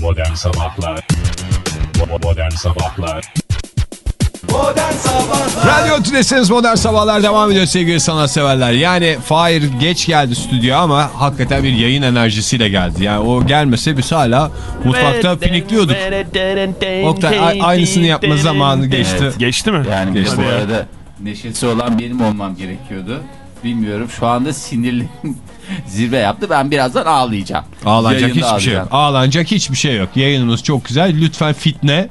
Modern Sabahlar Modern Sabahlar Modern Sabahlar Radyo Tülesi'niz Modern Sabahlar devam ediyor sevgili sanatseverler. Yani Fahir geç geldi stüdyoya ama hakikaten bir yayın enerjisiyle geldi. Yani o gelmese biz hala mutfakta pinikliyorduk. Oktay aynısını yapma zamanı geçti. Evet, geçti mi? Yani Geçti. bu arada neşesi olan benim olmam gerekiyordu. Bilmiyorum şu anda sinirli zirve yaptı. Ben birazdan ağlayacağım. Ağlanacak Yayında hiçbir şey yok. ağlayacağım. Ağlanacak hiçbir şey yok. Yayınımız çok güzel. Lütfen fitne.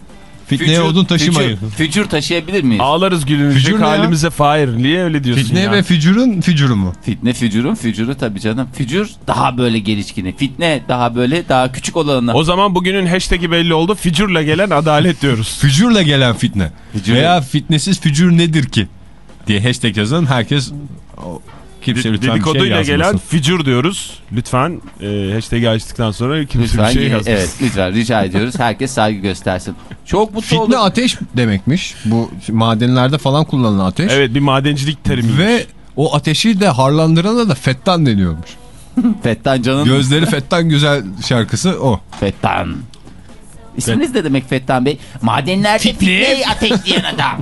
Fitneye Fücür- odun taşımayın. Fücür, fücür taşıyabilir miyiz? Ağlarız gülünecek Fücür ya? halimize Fahir. Niye öyle diyorsun Fitne ya? ve fücurun fücuru mu? Fitne fücurun fücuru tabii canım. Fücur daha böyle gelişkini. Fitne daha böyle daha küçük olanı. O zaman bugünün hashtag'i belli oldu. Fücurla gelen adalet diyoruz. Fücurla gelen fitne. Fücur. Veya fitnesiz fücur nedir ki? diye hashtag yazın. Herkes o, kimse lütfen bir şey Dedikoduyla yazmasın. gelen fücur diyoruz. Lütfen e, hashtag'i açtıktan sonra kimse Lütfen bir şey yine- yazmasın. evet lütfen rica ediyoruz. Herkes saygı göstersin. Çok mutlu Fitne oldum. ateş demekmiş. Bu madenlerde falan kullanılan ateş. Evet bir madencilik terimi. Ve o ateşi de harlandırana da fettan deniyormuş. Fettan Can'ın Gözleri fettan güzel şarkısı o. Fettan. İsminiz ne demek Fettan Bey? Madenlerde fitneyi ateşleyen adam.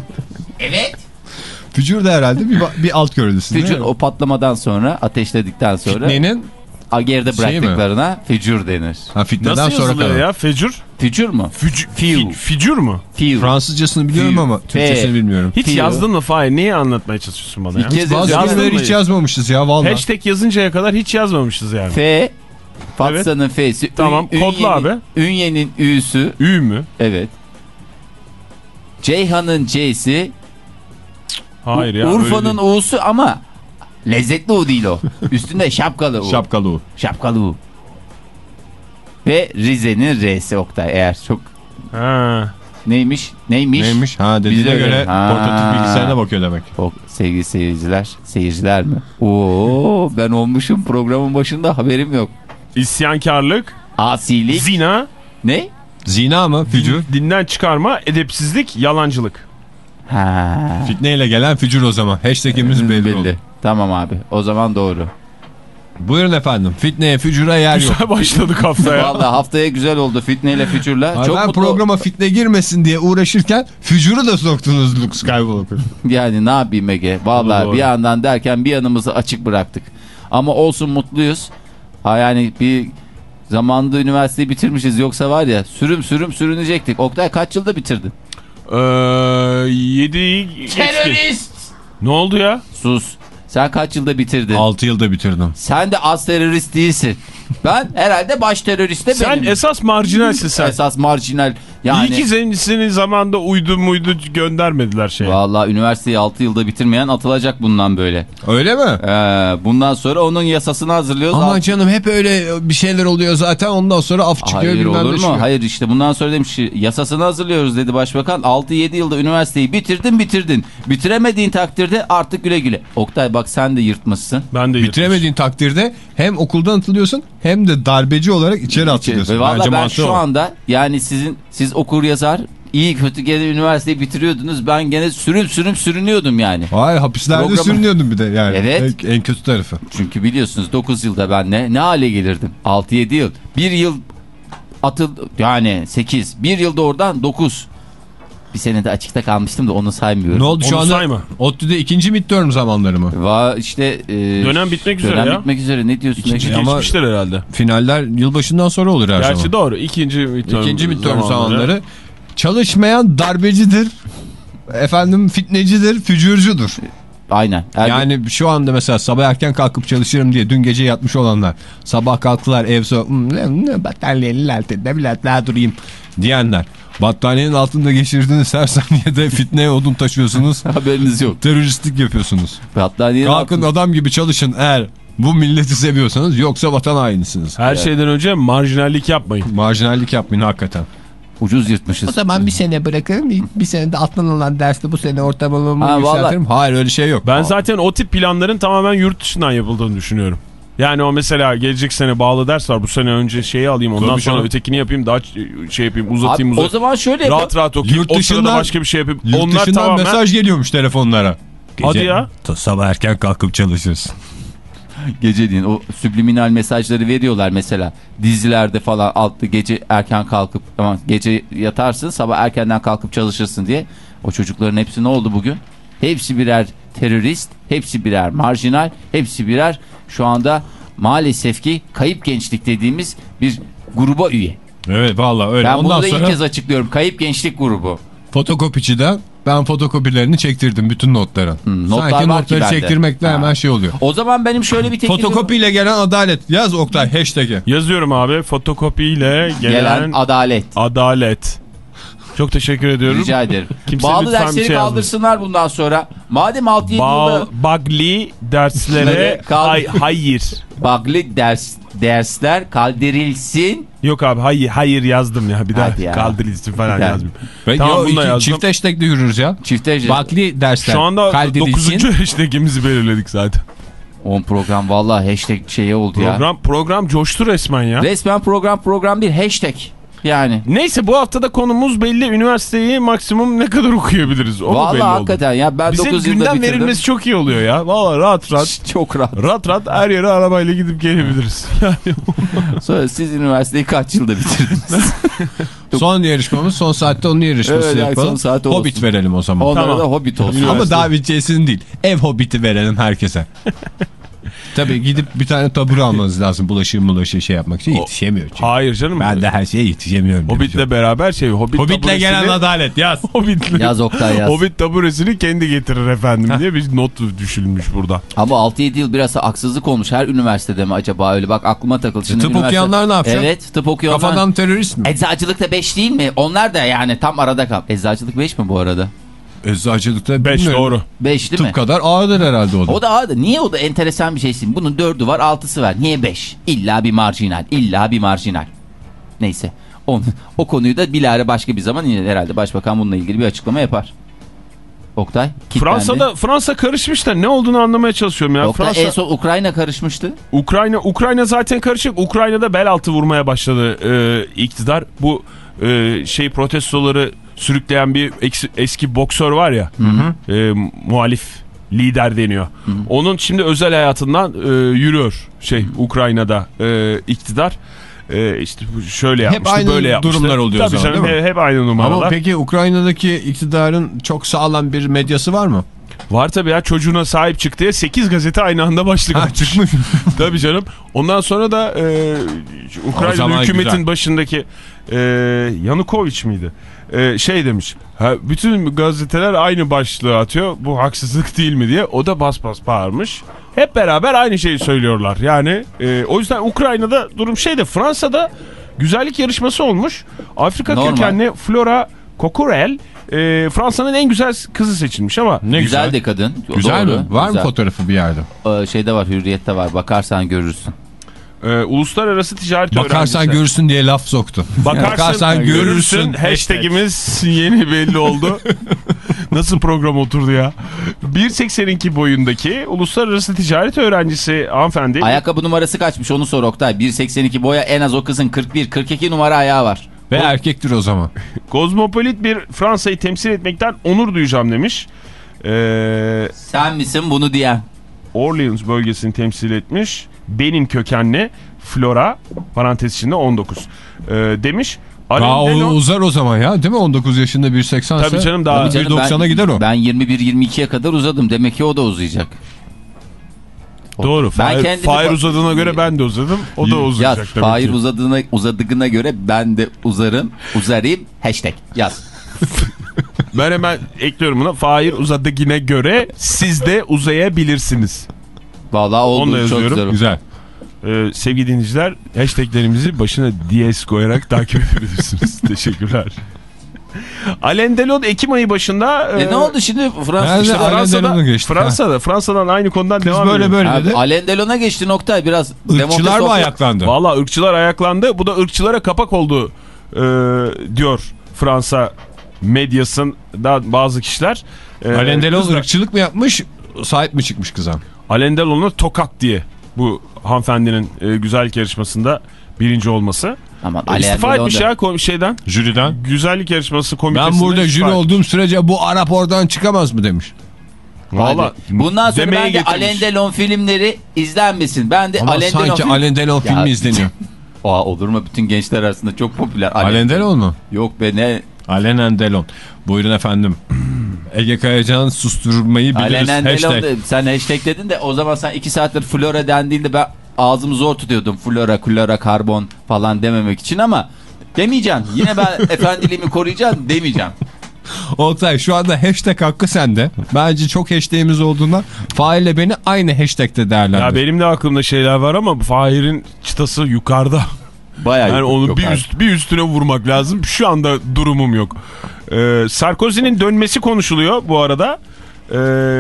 Evet. Fücur da herhalde bir, bir alt gövdesinde. Fücur o patlamadan sonra ateşledikten sonra Fitnenin geride bıraktıklarına fücur denir. ha, fitneden Nasıl sonra yazılıyor kalan. ya? Fecur? Fücur mu? Füc Fiu. fi- Fücur mu? Fiu. Fransızcasını biliyorum Fiu. ama Türkçesini Fe. bilmiyorum. Hiç Fiu. yazdın mı Fahir? Niye anlatmaya çalışıyorsun bana ya? Kez Bazı kelimeleri hiç yazmamışız ya valla. Hashtag yazıncaya kadar hiç yazmamışız yani. F. Fatsa'nın F'si. Tamam, Ün- kodla Ünye'nin- abi. Ünye'nin Ü'sü. Ü mü? Evet. Ceyhan'ın C'si. Hayır ya. Urfa'nın. U'su ama lezzetli U değil o. Üstünde şapkalı U. Şapkalı o. Şapkalı U. Ve Rize'nin R'si Oktay eğer çok Ha. neymiş neymiş. Neymiş? Ha dediğine Bize göre portatif bilgisayarına bakıyor demek. O sevgili seyirciler, seyirciler mi? Oo ben olmuşum programın başında haberim yok. İsyankarlık, Asilik. zina, ne? Zina mı? Fücur. dinden çıkarma, edepsizlik, yalancılık. Ha. Fitneyle gelen fücur o zaman. Hashtagimiz belli, oldu. Tamam abi. O zaman doğru. Buyurun efendim. Fitneye, fücura yer yok. Güzel başladık haftaya. Vallahi haftaya güzel oldu fitneyle fücürle. Ay, Çok ben mutlu. programa fitne girmesin diye uğraşırken fücuru da soktunuz Luke Skywalker. Yani ne yapayım Ege? Vallahi Doğru. bir yandan derken bir yanımızı açık bıraktık. Ama olsun mutluyuz. Ha yani bir zamanda üniversiteyi bitirmişiz. Yoksa var ya sürüm sürüm sürünecektik. Oktay kaç yılda bitirdin? Ee, yedi... Ne oldu ya? Sus. Sen kaç yılda bitirdin? 6 yılda bitirdim. Sen de az terörist değilsin. Ben herhalde baş teröriste Sen benim. esas marjinalsin sen. Esas marjinal. Yani... İyi ki senin, senin zamanda uydu muydu göndermediler şeye. Vallahi üniversiteyi 6 yılda bitirmeyen atılacak bundan böyle. Öyle mi? Ee, bundan sonra onun yasasını hazırlıyoruz. Ama canım hep öyle bir şeyler oluyor zaten ondan sonra af çıkıyor Hayır bilmem olur mu? çıkıyor. Hayır işte bundan sonra demiş yasasını hazırlıyoruz dedi başbakan. 6-7 yılda üniversiteyi bitirdin bitirdin. Bitiremediğin takdirde artık güle güle. Oktay bak sen de yırtmışsın. Ben de Bitiremediğin takdirde hem okuldan atılıyorsun hem de darbeci olarak içeri atılıyorsun. Ve valla Bence ben mantığı şu o. anda yani sizin siz okur yazar iyi kötü gene üniversiteyi bitiriyordunuz. Ben gene sürüm sürüm sürünüyordum yani. Hayır hapislerde Programı- sürünüyordun bir de yani. Evet. En, en kötü tarafı. Çünkü biliyorsunuz 9 yılda ben ne, ne hale gelirdim? 6-7 yıl. 1 yıl atıl yani 8. 1 yılda oradan 9. Bir sene de açıkta kalmıştım da onu saymıyorum. Ne oldu şu Onu anda? sayma. ODTÜ'de ikinci midterm zamanları mı? Va işte e, Dönem bitmek üzere dönem ya. bitmek üzere ne diyorsun? İkinci? Ama- geçmişler herhalde. Finaller yılbaşından sonra olur her Gerçi zaman. doğru. İkinci midterm, İkinci midterm zamanları. Çalışmayan darbecidir. Efendim fitnecidir, fücurcudur. Aynen. Ergen- Yani şu anda mesela sabah erken kalkıp çalışırım diye dün gece yatmış olanlar sabah kalktılar ev so "Hmm, ne, ne, battaniyenin altında biraz daha durayım diyenler. Battaniyenin altında geçirdiğiniz her saniyede fitneye odun taşıyorsunuz. haberiniz yok. teröristlik yapıyorsunuz. Battaniyenin Kalkın altında- adam gibi çalışın eğer bu milleti seviyorsanız yoksa vatan hainisiniz. Her şeyden önce marjinallik yapmayın. Marjinallik yapmayın hakikaten. ucuz yırtmışız. zaman bir sene bırakırım. Bir sene de atlanılan derste bu sene ortalamamı Ha, yükseltirim. Hayır öyle şey yok. Ben zaten o tip planların tamamen yurt dışından yapıldığını düşünüyorum. Yani o mesela gelecek sene bağlı ders var. Bu sene önce şeyi alayım ondan Tabii sonra canım. ötekini yapayım daha şey yapayım uzatayım Abi, o uzatayım. zaman şöyle. Rahat rahat okuyayım. Yurt o sırada dışından- başka bir şey yapayım. Yurt Onlar dışından tamamen mesaj geliyormuş telefonlara. Hadi ya. Sabah erken kalkıp çalışırsın. Geceliğin o subliminal mesajları veriyorlar mesela dizilerde falan altta gece erken kalkıp ama gece yatarsın sabah erkenden kalkıp çalışırsın diye. O çocukların hepsi ne oldu bugün? Hepsi birer terörist, hepsi birer marjinal, hepsi birer şu anda maalesef ki kayıp gençlik dediğimiz bir gruba üye. Evet vallahi öyle. Ben Ondan bunu da sonra ilk kez açıklıyorum. Kayıp gençlik grubu. fotokopiciden ben fotokopilerini çektirdim bütün notların. notlar Sanki ki notları bende. çektirmekle Ha. hemen şey oluyor. O zaman benim şöyle bir teklifim Fotokopiyle gelen adalet. Yaz Oktay hashtag'i. Yazıyorum abi fotokopiyle gelen, gelen adalet. adalet. Çok teşekkür ediyorum. Rica ederim. Kimse Bağlı dersleri şey kaldırsınlar bundan sonra. Madem 6-7 yılda Ba bagli derslere hay hayır. bağlı ders, dersler kaldırılsın. Yok abi hayır hayır yazdım ya bir daha ya. kaldırılsın falan yazdım. Ve Tamam, iki- yazdım. Çift hashtag'de yürürüz ya. Çifte Bakli dersler. Şu anda kaydedilsin. 9. hashtagimizi belirledik zaten. 10 program vallahi hashtag şeyi oldu ya. Program program coştu resmen ya. Resmen program program değil hashtag. Yani. Neyse bu haftada konumuz belli. Üniversiteyi maksimum ne kadar okuyabiliriz? O mu belli Vallahi oldu? hakikaten ya ben Bize 9 yılda gündem bitirdim. verilmesi çok iyi oluyor ya. Valla rahat rahat. çok rahat. rahat rahat her yere arabayla gidip gelebiliriz. Yani Sonra siz üniversiteyi kaç yılda bitirdiniz? Son yarışmamız son saatte onun yarışması Evet, yani yapalım. son saat olsun. Hobbit verelim o zaman. Onlara Tamam. da hobbit olsun. Ama daha bitçesinin değil. Ev hobbiti verelim herkese. Tabii gidip bir tane tabur almanız lazım bulaşığı bulaşığı şey yapmak için yetişemiyor çünkü. Hayır canım. Ben de her şeye yetişemiyorum. Hobbit'le beraber şey. Hobbit Hobbit'le taburesini- gelen adalet yaz. Hobbit'le. Yaz Oktay yaz. Hobbit taburesini kendi getirir efendim diye bir not düşülmüş burada. Ama 6-7 yıl biraz haksızlık olmuş. Her üniversitede mi acaba öyle? Bak aklıma takıldı. Şimdi tıp üniversite- okuyanlar ne yapacak? Evet tıp okuyanlar. Kafadan terörist mi? Eczacılık da 5 değil mi? Onlar da yani tam arada kal. Eczacılık 5 mi bu arada? Eczacılıkta 5 bilmiyorum. doğru. 5 değil mi? Tıp kadar ağırdır herhalde o da. O da ağır. Niye o da enteresan bir şeysin. Bunun 4'ü var 6'sı var. Niye 5? İlla bir marjinal. İlla bir marjinal. Neyse. O, o konuyu da bilahare başka bir zaman yine herhalde başbakan bununla ilgili bir açıklama yapar. Oktay. kitlendi. Fransa'da Fransa karışmış da ne olduğunu anlamaya çalışıyorum ya. Oktay Fransa en son Ukrayna karışmıştı. Ukrayna Ukrayna zaten karışık. Ukrayna'da bel altı vurmaya başladı e, iktidar. Bu e, şey protestoları sürükleyen bir eski boksör var ya. e, muhalif lider deniyor. Onun şimdi özel hayatından e, yürüyor şey Ukrayna'da e, iktidar. E, işte şöyle yapmıştı, aynı böyle yapmıştı. durumlar oluyor Tabii zaman, canım, değil mi? Hep, hep aynı numaralar. Ama peki Ukrayna'daki iktidarın çok sağlam bir medyası var mı? Var tabii ya çocuğuna sahip çık diye 8 gazete aynı anda başlık Ha, çıkmış. tabii canım. Ondan sonra da e, Ukrayna hükümetin güzel. başındaki e, Yanukovic miydi? E, şey demiş. Ha, bütün gazeteler aynı başlığı atıyor. Bu haksızlık değil mi diye. O da bas bas bağırmış. Hep beraber aynı şeyi söylüyorlar. Yani e, o yüzden Ukrayna'da durum şeyde Fransa'da güzellik yarışması olmuş. Afrika Normal. kökenli Flora Kokurel e, Fransa'nın en güzel kızı seçilmiş ama Ne güzel, de kadın. Güzel Doğru, mi? Var güzel. mı fotoğrafı bir yerde? Ee, şeyde var hürriyette var. Bakarsan görürsün. E, uluslararası ticaret Bakarsan öğrencisi. görürsün diye laf soktu. Bakarsan, görürsün. Hashtagimiz yeni belli oldu. Nasıl program oturdu ya? 1.82 boyundaki uluslararası ticaret öğrencisi hanımefendi. Ayakkabı numarası kaçmış onu sor Oktay. 1.82 boya en az o kızın 41-42 numara ayağı var. Ve erkektir o zaman. Kozmopolit bir Fransa'yı temsil etmekten onur duyacağım demiş. Ee, Sen misin bunu diyen? Orleans bölgesini temsil etmiş. Benim kökenli Flora parantez içinde 19 ee, demiş. Alain Daha o Delon- uzar o zaman ya değil mi? 19 yaşında 1.80 Tabii canım daha Tabii canım, 1.90'a ben- gider o. Ben 21-22'ye kadar uzadım. Demek ki o da uzayacak. Doğru. Ben Fahir, uzadığına göre ben de uzadım. O da Yaz. uzayacak tabii Fahir ki. uzadığına, uzadığına göre ben de uzarım. Uzarayım. Hashtag. Yaz. Ben hemen ekliyorum buna. Fahir uzadığına göre siz de uzayabilirsiniz. Vallahi oldu. Onu da Çok güzel. Güzel. Ee, sevgili dinleyiciler hashtaglerimizi başına DS koyarak takip edebilirsiniz. Teşekkürler. Alain Delon Ekim ayı başında E ne oldu şimdi Fransa? İşte Fransa'da, geçtik, Fransa'da, Fransa'dan aynı konudan Kız devam böyle edelim. böyle dedi. Alain Delon'a geçti nokta biraz. Irkçılar demokrasi mı ayaklandı? Valla ırkçılar ayaklandı. Bu da ırkçılara kapak oldu e, diyor Fransa medyasında bazı kişiler. E, Alain Delon kızlar- ırkçılık mı yapmış? Sahip mi çıkmış kıza? Alain Delon'a tokat diye bu hanımefendinin e, güzellik yarışmasında birinci olması. Aman Alain İstifa etmiş ya şeyden. Jüriden. Güzellik yarışması komitesinden Ben burada jüri olduğum sürece bu Arap oradan çıkamaz mı demiş. Valla. Bundan sonra ben de getirmiş. Alain Delon filmleri izlenmesin. Ben de Ama Alain Delon sanki film- Alain Delon Ya- filmi izleniyor. Aa, olur mu? Bütün gençler arasında çok popüler. Alain Delon mu? Yok be ne? Alain Delon. Buyurun efendim. Ege Kayacan susturmayı biliriz. Alain Delon Hashtag. de, sen hashtag dedin de o zaman sen iki saattir flora dendiğinde ben ağzımı zor tutuyordum. Flora, klora, karbon falan dememek için ama demeyeceğim. Yine ben efendiliğimi koruyacağım demeyeceğim. Oktay şu anda hashtag hakkı sende. Bence çok hashtagimiz olduğundan Fahir'le beni aynı hashtag'te değerlendir. Ya benim de aklımda şeyler var ama Fahir'in çıtası yukarıda. Bayağı Yani onu yok bir, üst, bir üstüne vurmak lazım. Şu anda durumum yok. Ee, Sarkozy'nin dönmesi konuşuluyor bu arada. Ee,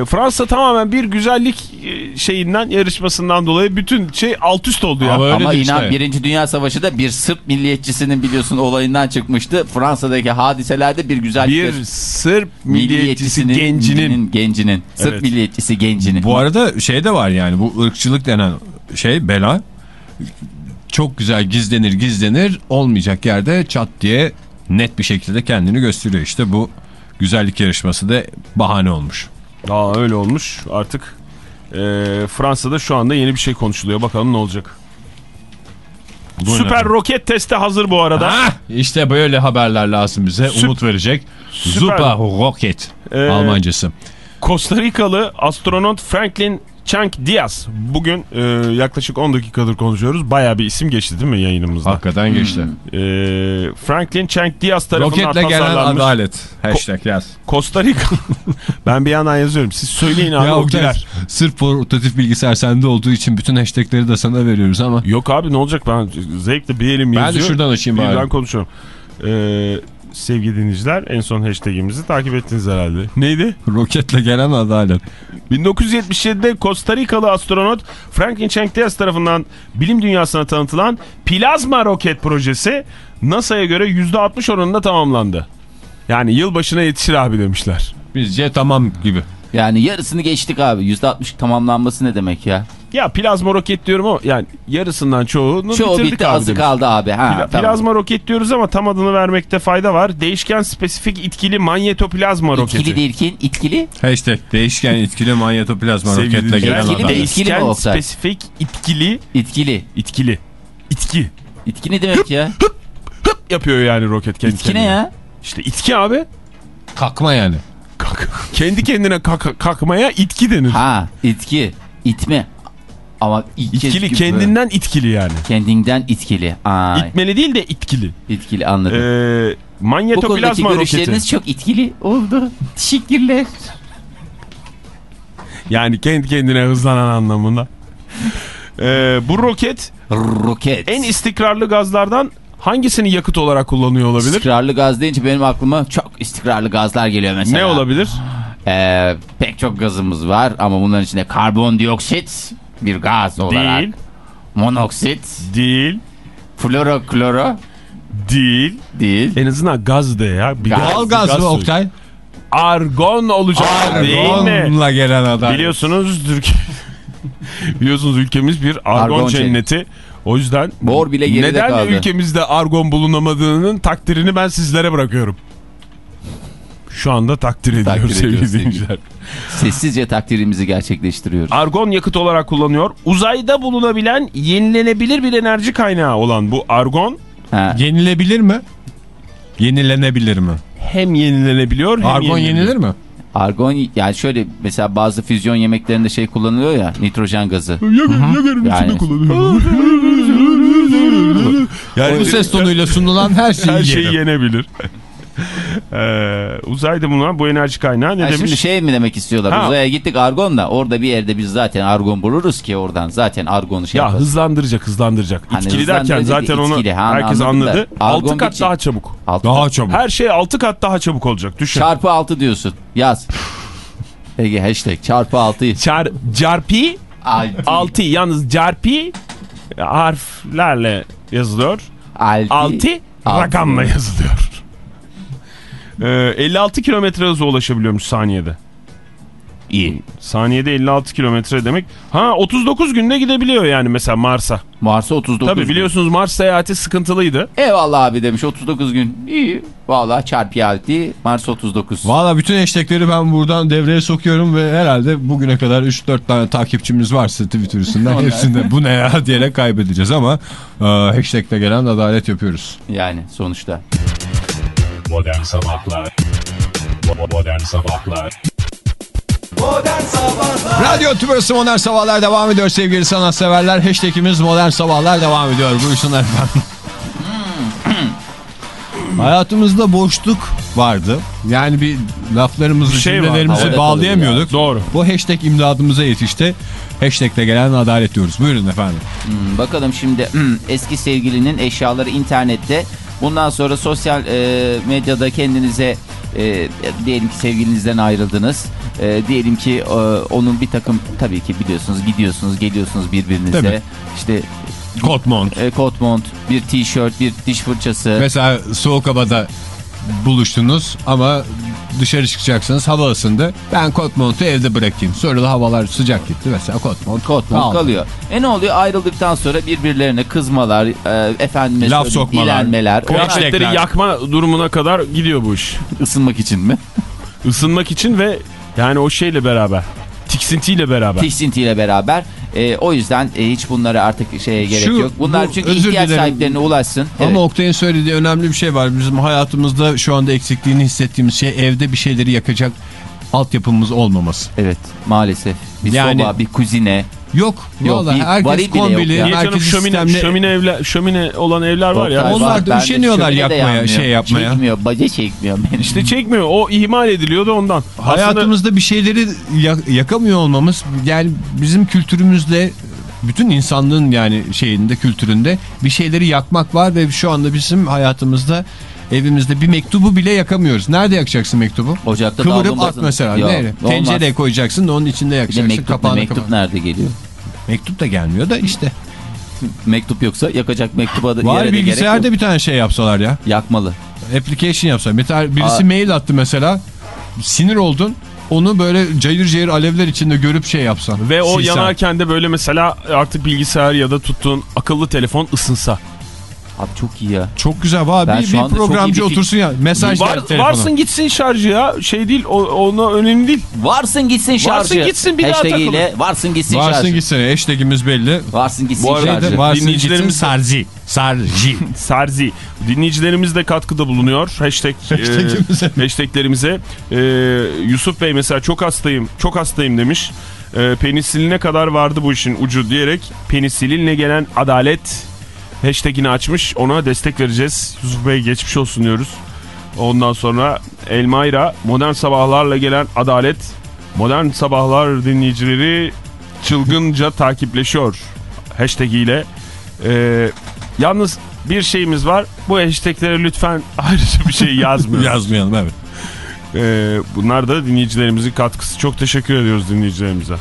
Fransa tamamen bir güzellik e, şeyinden yarışmasından dolayı bütün şey alt üst oldu ya. Ama Ama inan işte. Birinci Dünya Savaşı da bir Sırp milliyetçisinin biliyorsun olayından çıkmıştı. Fransa'daki hadiselerde bir güzellik bir Sırp milliyetçisi gencinin gencinin Sırp Evet. milliyetçisi gencinin. Bu arada şey de var yani bu ırkçılık denen şey bela çok güzel gizlenir gizlenir olmayacak yerde çat diye net bir şekilde kendini gösteriyor. İşte bu güzellik yarışması da bahane olmuş. Aa, öyle olmuş artık. Ee, Fransa'da şu anda yeni bir şey konuşuluyor. Bakalım ne olacak. Buyurun Süper efendim. roket testi hazır bu arada. Ah, işte böyle haberler lazım bize. Süp- Umut verecek. Süper. Super Rocket Ee, Almancası. Costa Rikalı astronot Franklin Chang Diaz. Bugün e, yaklaşık 10 dakikadır konuşuyoruz. Baya bir isim geçti değil mi yayınımızda? Hakikaten geçti. E, Franklin Chang Diaz tarafından Roketle gelen adalet. Hashtag yaz. Costa Rica. ben bir yandan yazıyorum. Siz söyleyin abi Ya Oktay, sırf portatif bilgisayar sende olduğu için bütün hashtagleri de sana veriyoruz ama. Yok abi ne olacak ben zevkle bir elim Ben de yazıyor. şuradan açayım bari. Birden konuşuyorum. Ee, sevgili dinleyiciler en son hashtagimizi takip ettiniz herhalde. Neydi? Roketle gelen adalet. 1977'de Costa Rikalı astronot Franklin Chang Diaz tarafından bilim dünyasına tanıtılan plazma roket projesi NASA'ya göre %60 oranında tamamlandı. Yani yılbaşına yetişir abi demişler. Bizce tamam gibi. Yani yarısını geçtik abi. %60 tamamlanması ne demek ya? Ya plazma roket diyorum o yani yarısından çoğunu Çoğu bitirdik bitti abi azı demiş. kaldı abi. Ha, Pla- tamam. Plazma roket diyoruz ama tam adını vermekte fayda var. Değişken spesifik itkili manyetoplazma roketi. İtkili değilken itkili. Hashtag değişken etkili manyetoplazma roketle gelen mi? adalet. Etkili mi Değişken Oktay? spesifik itkili İtkili. itkili. İtki. İtki ne demek ya? Hıp yapıyor yani roket kendi İtki ne kendine. ya? İşte itki abi. Kalkma yani. Kalk- kendi kendine kalk- kalkmaya itki denir. Ha itki. İtme. Ama itki İtkili gibi kendinden itkili yani. Kendinden itkili. Aa, İtmeli değil de itkili. itkili anladım. Ee, Bu konudaki manyetoplazma görüşleriniz roketi. çok itkili oldu. Teşekkürler. Yani kendi kendine hızlanan anlamında. Ee, bu roket Roket. en istikrarlı gazlardan hangisini yakıt olarak kullanıyor olabilir? İstikrarlı gaz deyince benim aklıma çok istikrarlı gazlar geliyor mesela. Ne olabilir? Ee, pek çok gazımız var ama bunların içinde karbondioksit bir gaz olarak. Değil, Monoksit, değil, floro, kloro değil. değil. En azından gaz de ya. Bir Gaz. de- Al gaz mı. Oktay? Argon olacak değil mi? Argonla gelen adalet. Biliyorsunuz Türkiye Biliyorsunuz ülkemiz bir argon, Argon cenneti. O yüzden Bor bile geride neden kaldı. ülkemizde argon bulunamadığının takdirini ben sizlere bırakıyorum. Şu anda takdir ediyorum Takdir sevgili ediyoruz sevgili. dinleyiciler. Sessizce takdirimizi gerçekleştiriyoruz. Argon yakıt olarak kullanıyor. Uzayda bulunabilen yenilenebilir bir enerji kaynağı olan bu argon Ha. Yenilebilir mi? Yenilenebilir mi? hem yenilenebiliyor hem Argon yenilenebiliyor. yenilir mi? Argon yani şöyle mesela bazı füzyon yemeklerinde şey kullanılıyor ya nitrojen gazı. Yakarım Yani- içinde kullanıyorum. yani Bu ses tonuyla sunulan her şeyi her şey yerim. yenebilir. Ee, uzayda bulunan bu enerji kaynağı ne Ha, demiş? şimdi şey mi demek istiyorlar? Ha. Uzaya gittik argonla. Orada bir yerde biz zaten argon buluruz ki oradan zaten argonu şey Ya yaparız. hızlandıracak hızlandıracak. Hani İtkili derken zaten onu itkili, ha, herkes anladı. Argon 6 kat bir- daha çabuk. Altı- Daha çabuk. Her şey 6 kat daha çabuk olacak. Düşün. Çarpı 6 diyorsun. Yaz. Ege hashtag çarpı 6'yı. Çar, carpi 6 yalnız carpi harflerle yazılıyor. 6 Altı. rakamla yazılıyor. Ee, 56 kilometre hıza ulaşabiliyormuş saniyede. İyi. Saniyede 56 kilometre demek. Ha 39 günde gidebiliyor yani mesela Mars'a. Mars'a 39 Tabii gün. biliyorsunuz Mars seyahati sıkıntılıydı. Eyvallah abi demiş 39 gün. İyi. Valla çarpı yalti Mars 39. Valla bütün hashtagleri ben buradan devreye sokuyorum ve herhalde bugüne kadar 3-4 tane takipçimiz varsa Twitter üstünden hepsinde bu ne ya diyerek kaybedeceğiz ama e, hashtag'le gelen adalet yapıyoruz. Yani sonuçta. Modern Sabahlar Modern Sabahlar Modern Sabahlar Radyo Tübrası Modern Sabahlar devam ediyor sevgili sanatseverler. Hashtagimiz Modern Sabahlar devam ediyor. Buyursunlar efendim. Hayatımızda boşluk vardı. Yani bir laflarımızı, Bir şey cümlelerimizi Havada bağlayamıyorduk. Doğru. Bu hashtag imdadımıza yetişti. Hashtag'le gelen adalet diyoruz. Buyurun efendim. Hmm, bakalım şimdi hmm, eski sevgilinin eşyaları internette. Bundan sonra sosyal e, medyada kendinize e, diyelim ki sevgilinizden ayrıldınız. E, diyelim ki e, onun bir takım tabii ki biliyorsunuz gidiyorsunuz geliyorsunuz birbirinize. Tabii. İşte Kot mont. e, kot mont, bir tişört, bir diş fırçası. Mesela soğuk havada buluştunuz ama dışarı çıkacaksınız hava ısındı. Ben kot montu evde bırakayım. Sonra da havalar sıcak gitti. Mesela kot mont, Kot mont kaldı. kalıyor. E ne oluyor? Ayrıldıktan sonra birbirlerine kızmalar, e, efendime Laf sokmalar. dilenmeler. Kıyafetleri yakma durumuna kadar gidiyor bu iş. ısınmak için mi? Isınmak için ve yani o şeyle beraber. Tiksintiyle beraber. Tiksintiyle beraber. E, o yüzden e, hiç bunlara artık şeye gerek Şu, yok. Bunlar bu, çünkü ihtiyaç dilerim. sahiplerine ulaşsın. Ama Evet. Oktay'ın söylediği önemli bir şey var. Bizim hayatımızda şu anda eksikliğini hissettiğimiz şey evde bir şeyleri yakacak altyapımız olmaması. Evet maalesef. Bir Yani- soba, bir kuzine. Yok. Yok, Vallahi bir varil herkes bile yok kombili, ya. Niye canım herkes şömine, sistemli. şömine, evler, şömine olan evler var ya. Onlar da ben de üşeniyorlar şömine de yakmaya, yanmıyor. şey yapmaya. Çekmiyor, baca çekmiyor beni. İşte çekmiyor. O ihmal ediliyordu ondan. Aslında Hayatımızda bir şeyleri yak- yakamıyor olmamız yani bizim kültürümüzde bütün insanlığın yani şeyinde kültüründe bir şeyleri yakmak var ve şu anda bizim hayatımızda evimizde bir mektubu bile yakamıyoruz. Nerede yakacaksın mektubu? Ocakta Kıvırıp at mesela. Yok, Nereye? olmaz. Tencereye koyacaksın da onun içinde Bir de yakacaksın. mektup, kapağını mektup kapat. nerede geliyor? Mektup da gelmiyor da işte. Mektup yoksa yakacak mektuba da Var yere bilgisayarda bir tane şey yapsalar ya. Yakmalı. Application yapsalar. Birisi Aa. mail attı mesela. Sinir oldun. Onu böyle cayır cayır alevler içinde görüp şey yapsan. ve o silsen. yanarken de böyle mesela artık bilgisayar ya da tuttuğun akıllı telefon ısınsa. Abi çok iyi ya. Çok güzel. Ben Bir, bir programcı bir otursun ya. Mesaj Var, ver telefona. varsın gitsin şarjı ya. Şey değil o, ona önemli değil. Varsın gitsin şarjı. Varsın gitsin, bir daha ile varsın gitsin Varsın şarjı. gitsin. Hashtagimiz belli. Varsın gitsin Bu arada şarjı. Varsın Dinleyicilerimiz- gitsin sarzi. Sarji. Serzi. Dinleyicilerimiz de katkıda bulunuyor. Hashtag, Hashtagimize. e, hashtaglerimize. E, Yusuf Bey mesela çok hastayım, çok hastayım demiş. E, penisiline kadar vardı bu işin ucu diyerek penisilinle gelen adalet hashtagini açmış. Ona destek vereceğiz. Yusuf Bey geçmiş olsun diyoruz. Ondan sonra Elmayra modern sabahlarla gelen adalet modern sabahlar dinleyicileri çılgınca takipleşiyor hashtag ile. Ee, yalnız bir şeyimiz var. Bu hashtaglere lütfen ayrıca bir şey yazmıyor. Yazmayalım evet. Ee, bunlar da dinleyicilerimizin katkısı. Çok teşekkür ediyoruz dinleyicilerimize.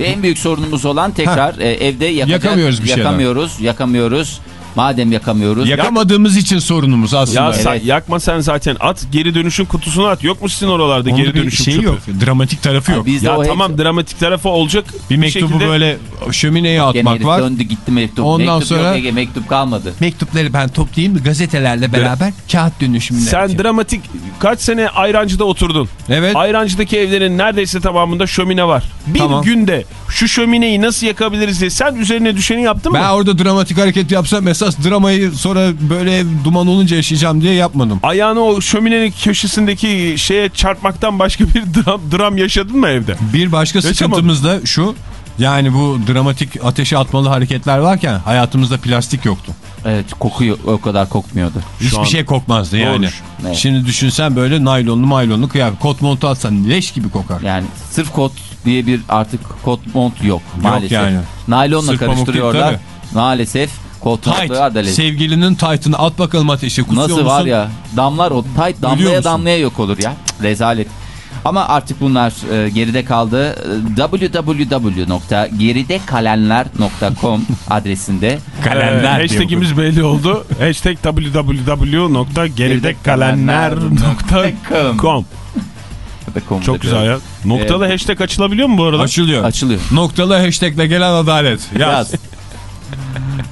Ve en büyük sorunumuz olan tekrar e, evde yakacak, Yakamıyoruz bir şeyler. yakamıyoruz, yakamıyoruz. Madem yakamıyoruz. Yakamadığımız için sorunumuz aslında. Ya sen, Evet. yakma sen zaten at. Geri dönüşün kutusuna at. Yok mu sizin oralarda Onun geri bir dönüşüm çöpü? yok. Dramatik tarafı yok. Bizde Ya o hep- tamam dramatik tarafı olacak. Bir mektubu şekilde- böyle şömineye atmak var. döndü gitti mektup. Ondan mektup sonra- yok Ege mektup kalmadı. Mektupları ben toplayayım gazetelerle beraber kağıt dönüşümünde. Sen yapacağım. dramatik kaç sene Ayrancı'da oturdun. Evet. Ayrancı'daki evlerin neredeyse tamamında şömine var. Bir Tamam. günde şu şömineyi nasıl yakabiliriz diye sen üzerine düşeni yaptın Ben mı? orada dramatik hareket yapsam esas dramayı sonra böyle duman olunca yaşayacağım diye yapmadım. Ayağını o şöminenin köşesindeki şeye çarpmaktan başka bir dram, dram yaşadın mı evde? Bir başka Yaşamadım. sıkıntımız da şu. Yani bu dramatik ateşe atmalı hareketler varken hayatımızda plastik yoktu. Evet kokuyor o kadar kokmuyordu. Hiçbir an- şey kokmazdı yani. Doğrudur. Evet. Şimdi düşünsen böyle naylonlu maylonlu kıyafet. Kot montu atsan leş gibi kokar. Yani sırf kot diye bir artık kot mont yok maalesef. yani. Naylonla Sırf değil, karıştırıyorlar. tabii. Maalesef montlar da. Sevgilinin tight'ını at bakalım ateşe. Kusuyor Nasıl musun? var ya damlar o tight Ölüyor damlaya musun? damlaya yok olur ya. Cık, Rezalet. Ama artık bunlar e, geride kaldı. Www.geridekalenler.com adresinde Kalenler Ee, hashtagimiz belli oldu. Hashtag www.geridekalenler.com. Çok güzel ya. Noktalı hashtag açılabiliyor mu bu arada? Açılıyor. Açılıyor. Noktalı hashtagle gelen adalet. Yaz. Yaz.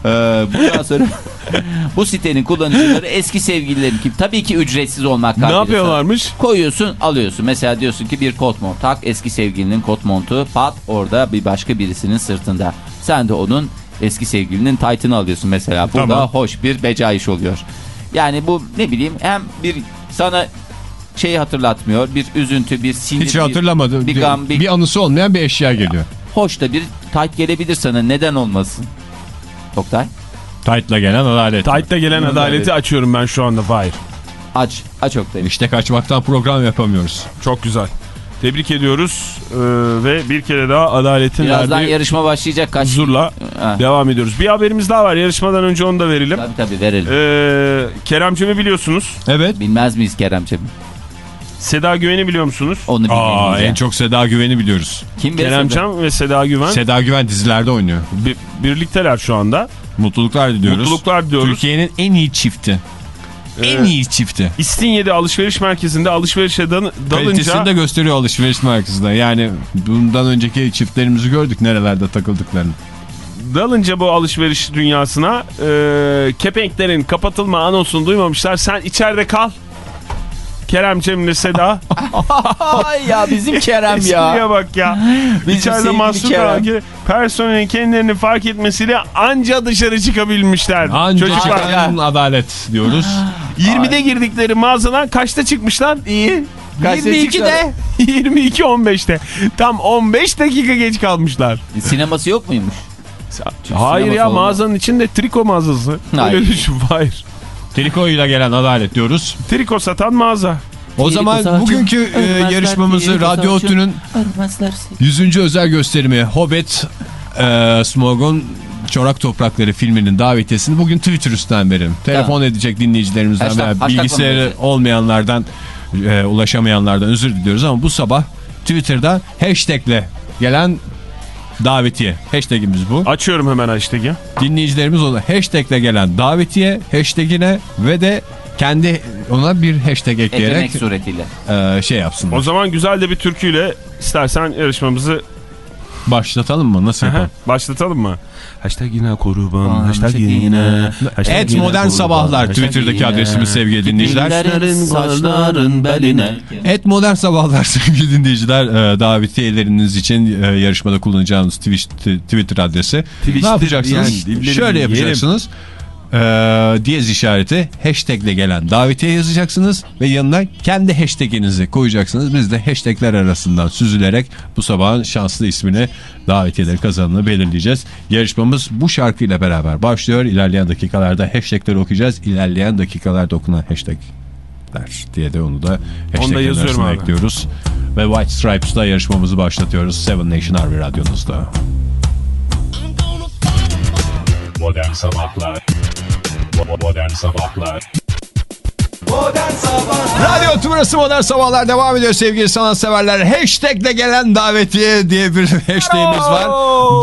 Ee, bundan sonra bu sitenin kullanıcıları eski sevgililerin kim? Tabii ki ücretsiz olmak ne kaydıyla. yapıyorlarmış? Koyuyorsun alıyorsun. Mesela diyorsun ki bir kot mont tak eski sevgilinin kot montu pat orada bir başka birisinin sırtında. Sen de onun eski sevgilinin taytını alıyorsun mesela. Bu da Tamam. hoş bir becaiş oluyor. Yani bu ne bileyim hem bir sana şeyi hatırlatmıyor. Bir üzüntü, bir sinir. Hiç bir- hatırlamadı. Bir gam, bir, bir anısı olmayan bir eşya geliyor. hoş da bir tayt gelebilir sana. Neden olmasın? Oktay Tight'la gelen adalet. Tight'ta gelen Adalet. adaleti açıyorum ben şu anda Fahir. aç. Aç Oktay. İşte kaçmaktan program yapamıyoruz. Çok güzel. Tebrik ediyoruz Ee, ve bir kere daha adaletin Birazdan verdiği yarışma başlayacak. Kaç? huzurla Ha. devam ediyoruz. Bir haberimiz daha var. Yarışmadan önce onu da verelim. Tabii tabii verelim. Ee, Keremcim'i biliyorsunuz. Evet. Bilmez miyiz Keremciğim? Seda Güven'i biliyor musunuz? Onu Aa, en ya. çok Seda Güven'i biliyoruz. Kim bilir? Keremcan ve Seda Güven Seda Güven dizilerde oynuyor. bi- birlikteler şu anda. Mutluluklar diliyoruz. Mutluluklar diliyoruz. Türkiye'nin en iyi çifti. En Ee, iyi çifti. İstinye'de alışveriş merkezinde alışverişe dan- Kalitesini dalınca de gösteriyor alışveriş merkezinde. Yani bundan önceki çiftlerimizi gördük nerelerde takıldıklarını. dalınca bu alışveriş dünyasına e, kepenklerin kapatılma anonsunu duymamışlar. Sen içeride kal. Kerem Cem'le Seda. Ay ya bizim Kerem Espriye ya. bak ya. Bizim İçeride mahsur Kerem. kalan ki personelin kendilerini fark etmesiyle anca dışarı çıkabilmişler. Çocuklar çıkan adalet diyoruz. 20'de girdikleri mağazadan kaçta çıkmışlar? İyi. Kaçta 22'de. 22-15'te. Tam 15 dakika geç kalmışlar. Sineması yok muymuş? Çünkü Hayır ya mağazanın içinde triko mağazası. Hayır. Öyle düşün. Hayır. Trikoyla gelen adalet diyoruz. Triko satan mağaza. O zaman savaşı, bugünkü e, yarışmamızı Radyo. Otü'nün 100. özel gösterimi Hobbit e, Smaug'un Çorak Toprakları filminin davetiyesini bugün Twitter üstten verelim. Telefon edecek dinleyicilerimizden Hashtag- veya bilgisayarı olmayanlardan e, ulaşamayanlardan özür diliyoruz ama bu sabah Twitter'da hashtagle gelen davetiye. Hashtagimiz bu. Açıyorum hemen hashtag'i. Dinleyicilerimiz ona hashtagle gelen davetiye hashtagine ve de kendi ona bir hashtag ekleyerek Eklemek suretiyle. e, şey yapsınlar. O zaman güzel de bir türküyle istersen yarışmamızı Başlatalım mı? Nasıl yapalım? başlatalım mı? Hashtag yine kurban, hashtag yine. Et modern sabahlar Twitter'daki adresimiz sevgili dinleyiciler. Saçların beline. Et modern sabahlar sevgili dinleyiciler e, davetiyeleriniz için e, yarışmada kullanacağınız Twitter adresi. Ne yapacaksınız? Şöyle yerim. E, diyez işareti hashtagle gelen davetiye yazacaksınız ve yanına kendi hashtaginizi koyacaksınız. Biz de hashtagler arasından süzülerek bu sabahın şanslı ismini davetiyeleri kazanını belirleyeceğiz. Yarışmamız bu şarkıyla beraber başlıyor. İlerleyen dakikalarda hashtagleri okuyacağız. İlerleyen dakikalarda okunan hashtagler diye de onu da yazıyorum arasına ekliyoruz. Ve White Stripes'la yarışmamızı başlatıyoruz. Seven Nation Army Radyonuzda. Modern Sabahlar Modern Sabahlar Modern Sabahlar Radyo Tümrüt'ü Modern Sabahlar devam ediyor sevgili sanatseverler. Hashtagle gelen davetiye diye bir hashtagimiz var.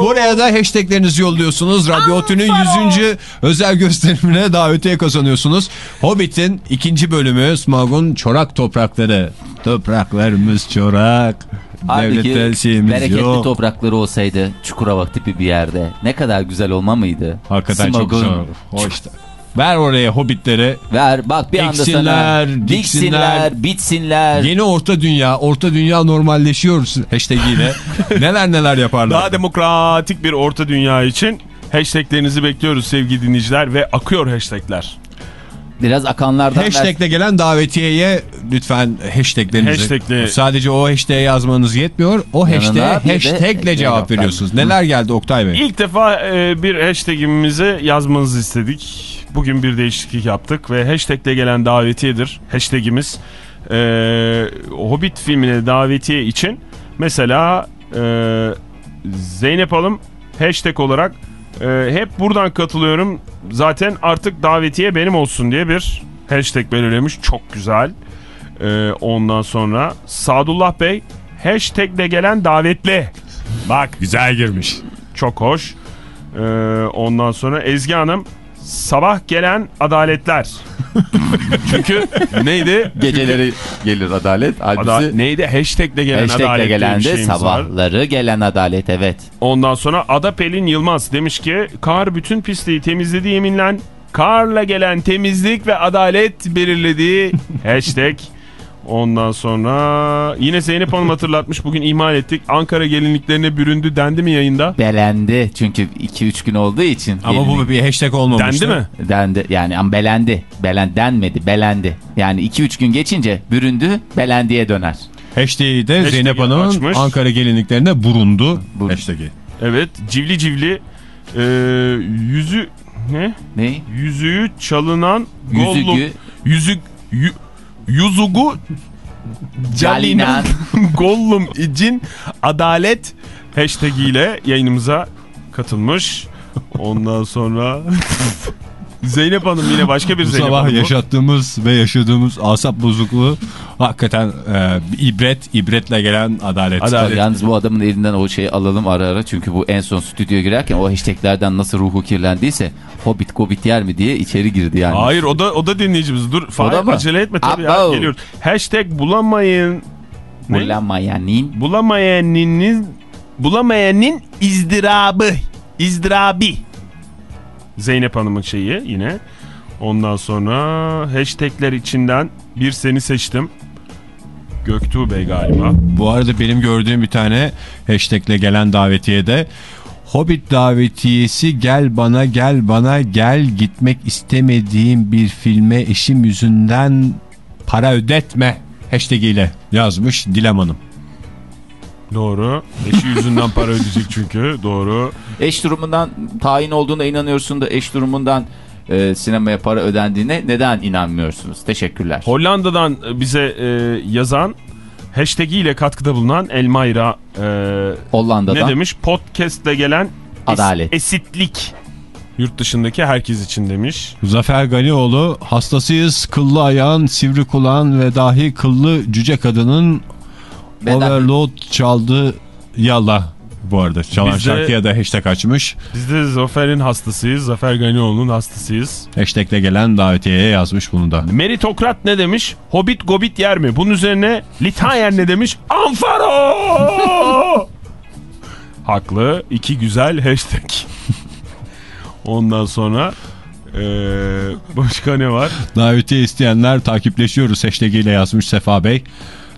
Buraya da hashtaglerinizi yolluyorsunuz. Radyo Otü'nün 100. özel gösterimine davetiye kazanıyorsunuz. Hobbit'in ikinci bölümü Smaug'un çorak toprakları. Topraklarımız çorak. Devlette Halbuki şeyimiz bereketli yok. toprakları olsaydı Çukurova tipi bir yerde ne kadar güzel olma mıydı? Hakikaten çok Smogun. güzel olur. O işte. Ver oraya hobbitleri. Ver bak bir anda Eksinler, sana diksinler. diksinler, bitsinler. Yeni orta dünya, orta dünya normalleşiyor hashtagiyle. neler neler yaparlar. Daha demokratik bir orta dünya için hashtaglerinizi bekliyoruz sevgili dinleyiciler ve akıyor hashtagler. Biraz akanlardan. Hashtagle gelen davetiyeye lütfen hashtaglerinizi. Hashtagle- Sadece o hashtag'e yazmanız yetmiyor. O hashtag'e hashtagle cevap veriyorsunuz. Neler geldi Oktay Bey? İlk defa e, bir hashtagimizi yazmanızı istedik. Bugün bir değişiklik yaptık ve hashtagle gelen davetiyedir hashtagimiz. E, Hobbit filmine davetiye için mesela e, Zeynep Hanım hashtag olarak e, hep buradan katılıyorum zaten artık davetiye benim olsun diye bir hashtag belirlemiş. Çok güzel. E, ondan sonra Sadullah Bey hashtagle gelen davetli. Bak Güzel girmiş. çok hoş. Ee, ondan sonra Ezgi Hanım sabah gelen adaletler. Çünkü neydi? Geceleri gelir adalet. Ada neydi? Hashtagle gelen hashtagle adalet gelen de şeyimiz var. sabahları gelen adalet evet. Ondan sonra Ada Pelin Yılmaz demiş ki kar bütün pisliği temizledi yeminlen. Karla gelen temizlik ve adalet belirlediği hashtag. Ondan sonra yine Zeynep Hanım hatırlatmış bugün ihmal ettik. Ankara gelinliklerine büründü dendi mi yayında? Belendi çünkü 2-3 gün olduğu için. Ama bu bir hashtag olmamıştı. Dendi mi? Dendi yani ama belendi. Belen denmedi belendi. Yani 2-3 gün geçince büründü belendiye döner. Hashtag'i de Hashtag'i Zeynep Hanım'ın. Ankara gelinliklerine burundu. Bur- Hashtag'i. Evet civli civli e, yüzü ne? Ne? Yüzüğü çalınan Gollum. Yüzüğü Yüzük yu, Yuzugu Calinan Gollum için adalet hashtag ile yayınımıza katılmış. Ondan sonra Zeynep Hanım yine başka bir Bu Zeynep sabah Hanım. yaşattığımız ve yaşadığımız asap bozukluğu hakikaten e, ibret, ibretle gelen adalet. Adalet. Yalnız bu adamın elinden o şeyi alalım ara ara. Çünkü bu en son stüdyoya girerken o hashtaglerden nasıl ruhu kirlendiyse Hobbit Hobbit yer mi diye içeri girdi yani. Hayır o da o da dinleyicimiz. Dur Fahir, acele etme tabii ya Abo. geliyoruz. Hashtag bulamayın ne? Bulamayanin bulamayanın bulamayanın izdirabı izdirabi Zeynep Hanım'ın şeyi yine. Ondan sonra hashtagler içinden bir seni seçtim. Göktuğ Bey galiba. Bu arada benim gördüğüm bir tane hashtagle gelen davetiye de Hobbit davetiyesi gel bana gel bana gel gitmek istemediğim bir filme eşim yüzünden para ödetme hashtag ile yazmış Dilem Hanım. Doğru eşi yüzünden para ödeyecek çünkü doğru eş durumundan tayin olduğuna inanıyorsun da eş durumundan e, sinemaya para ödendiğine neden inanmıyorsunuz? Teşekkürler. Hollanda'dan bize e, yazan hashtag ile katkıda bulunan Elmayra e, Hollanda'dan. ne demiş podcastle gelen es- Adalet. esitlik yurt dışındaki herkes için demiş Zafer Ganioğlu hastasıyız kıllı ayağın sivri kulağın ve dahi kıllı cüce kadının Beden- overload çaldı yalla. Bu arada çalan Biz de- şarkıya da hashtag açmış. Biz de Zafer'in hastasıyız. Zafer Ganioğlu'nun hastasıyız. Hashtagle gelen davetiyeye yazmış bunu da. Meritokrat ne demiş? Hobbit gobit yer mi? Bunun üzerine Litayer ne demiş? Anfaro! Haklı. iki güzel hashtag. Ondan sonra eee, başka ne var? Davetiye isteyenler takipleşiyoruz hashtag ile yazmış Sefa Bey.